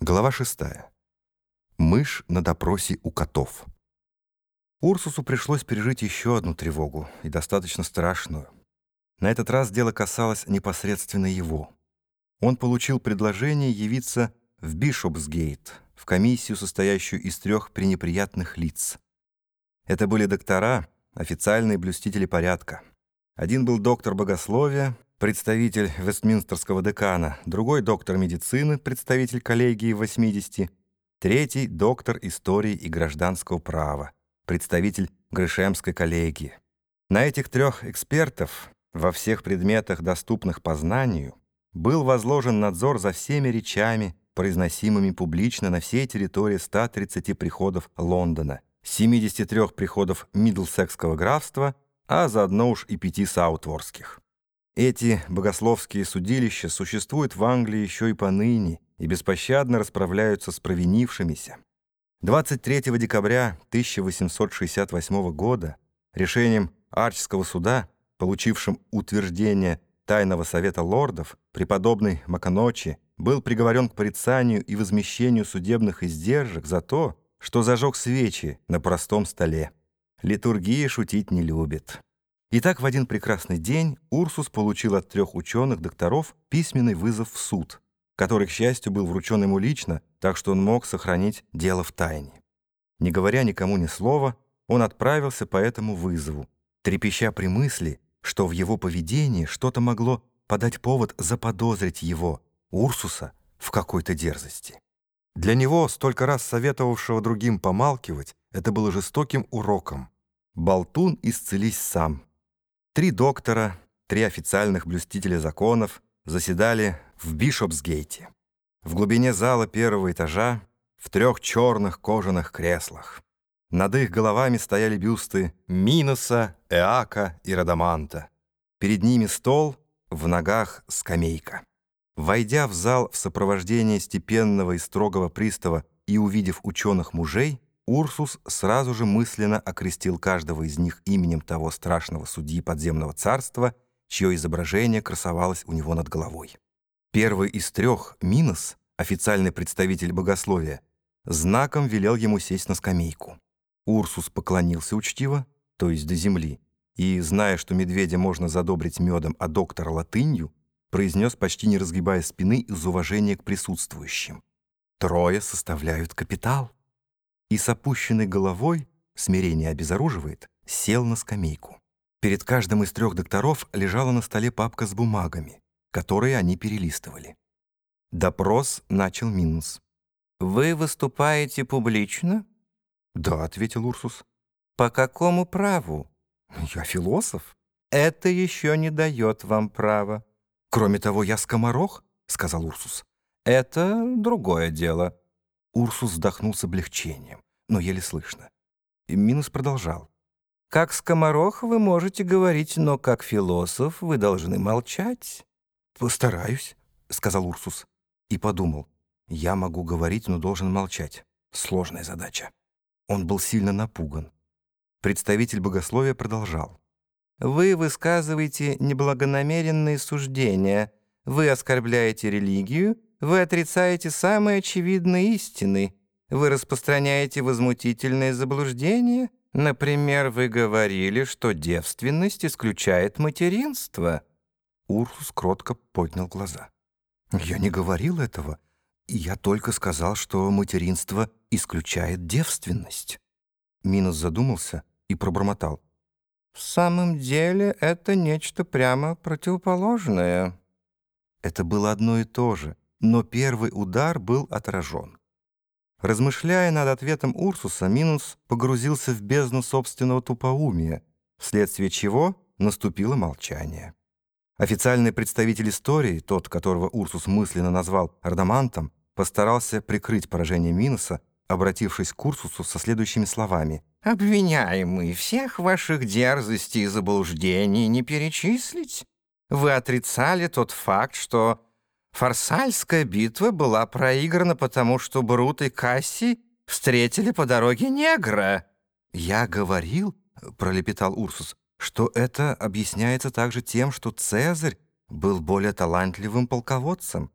Глава шестая. Мышь на допросе у котов. Урсусу пришлось пережить еще одну тревогу, и достаточно страшную. На этот раз дело касалось непосредственно его. Он получил предложение явиться в Бишопсгейт, в комиссию, состоящую из трех пренеприятных лиц. Это были доктора, официальные блюстители порядка. Один был доктор богословия, представитель Вестминстерского декана, другой доктор медицины, представитель коллегии 80, третий доктор истории и гражданского права, представитель Грышемской коллегии. На этих трех экспертов во всех предметах, доступных познанию, был возложен надзор за всеми речами, произносимыми публично на всей территории 130 приходов Лондона, 73 приходов Мидлсекского графства, а заодно уж и пяти саутворских. Эти богословские судилища существуют в Англии еще и поныне и беспощадно расправляются с провинившимися. 23 декабря 1868 года решением Арчского суда, получившим утверждение Тайного совета лордов, преподобный Маканочи был приговорен к порицанию и возмещению судебных издержек за то, что зажег свечи на простом столе. Литургия шутить не любит. Итак, в один прекрасный день Урсус получил от трех ученых-докторов письменный вызов в суд, который, к счастью, был вручен ему лично, так что он мог сохранить дело в тайне. Не говоря никому ни слова, он отправился по этому вызову, трепеща при мысли, что в его поведении что-то могло подать повод заподозрить его, Урсуса, в какой-то дерзости. Для него, столько раз советовавшего другим помалкивать, это было жестоким уроком. Болтун исцелись сам. Три доктора, три официальных блюстителя законов заседали в Бишопсгейте, в глубине зала первого этажа, в трех черных кожаных креслах. Над их головами стояли бюсты Миноса, Эака и Радаманта. Перед ними стол, в ногах скамейка. Войдя в зал в сопровождении степенного и строгого пристава и увидев ученых мужей, Урсус сразу же мысленно окрестил каждого из них именем того страшного судьи подземного царства, чье изображение красовалось у него над головой. Первый из трех, Минос, официальный представитель богословия, знаком велел ему сесть на скамейку. Урсус поклонился учтиво, то есть до земли, и, зная, что медведя можно задобрить медом, а доктора латынью, произнес, почти не разгибая спины из уважения к присутствующим. «Трое составляют капитал» и с опущенной головой, смирение обезоруживает, сел на скамейку. Перед каждым из трех докторов лежала на столе папка с бумагами, которые они перелистывали. Допрос начал Минус. «Вы выступаете публично?» «Да», — ответил Урсус. «По какому праву?» «Я философ». «Это еще не дает вам права». «Кроме того, я скоморох», — сказал Урсус. «Это другое дело». Урсус вздохнул с облегчением, но еле слышно. И Минус продолжал. «Как скоморох вы можете говорить, но как философ вы должны молчать». «Постараюсь», — сказал Урсус. И подумал, я могу говорить, но должен молчать. Сложная задача. Он был сильно напуган. Представитель богословия продолжал. «Вы высказываете неблагонамеренные суждения, вы оскорбляете религию, вы отрицаете самые очевидные истины. Вы распространяете возмутительные заблуждения. Например, вы говорили, что девственность исключает материнство». Урсус кротко поднял глаза. «Я не говорил этого. Я только сказал, что материнство исключает девственность». Минус задумался и пробормотал. «В самом деле это нечто прямо противоположное». Это было одно и то же но первый удар был отражен. Размышляя над ответом Урсуса, Минус погрузился в бездну собственного тупоумия, вследствие чего наступило молчание. Официальный представитель истории, тот, которого Урсус мысленно назвал Ардамантом, постарался прикрыть поражение Минуса, обратившись к Урсусу со следующими словами. «Обвиняемый, всех ваших дерзостей и заблуждений не перечислить. Вы отрицали тот факт, что Фарсальская битва была проиграна потому, что Брут и Касси встретили по дороге негра». «Я говорил, — пролепетал Урсус, — что это объясняется также тем, что Цезарь был более талантливым полководцем.